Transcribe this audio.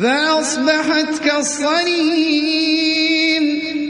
فأصبحت كالصريم.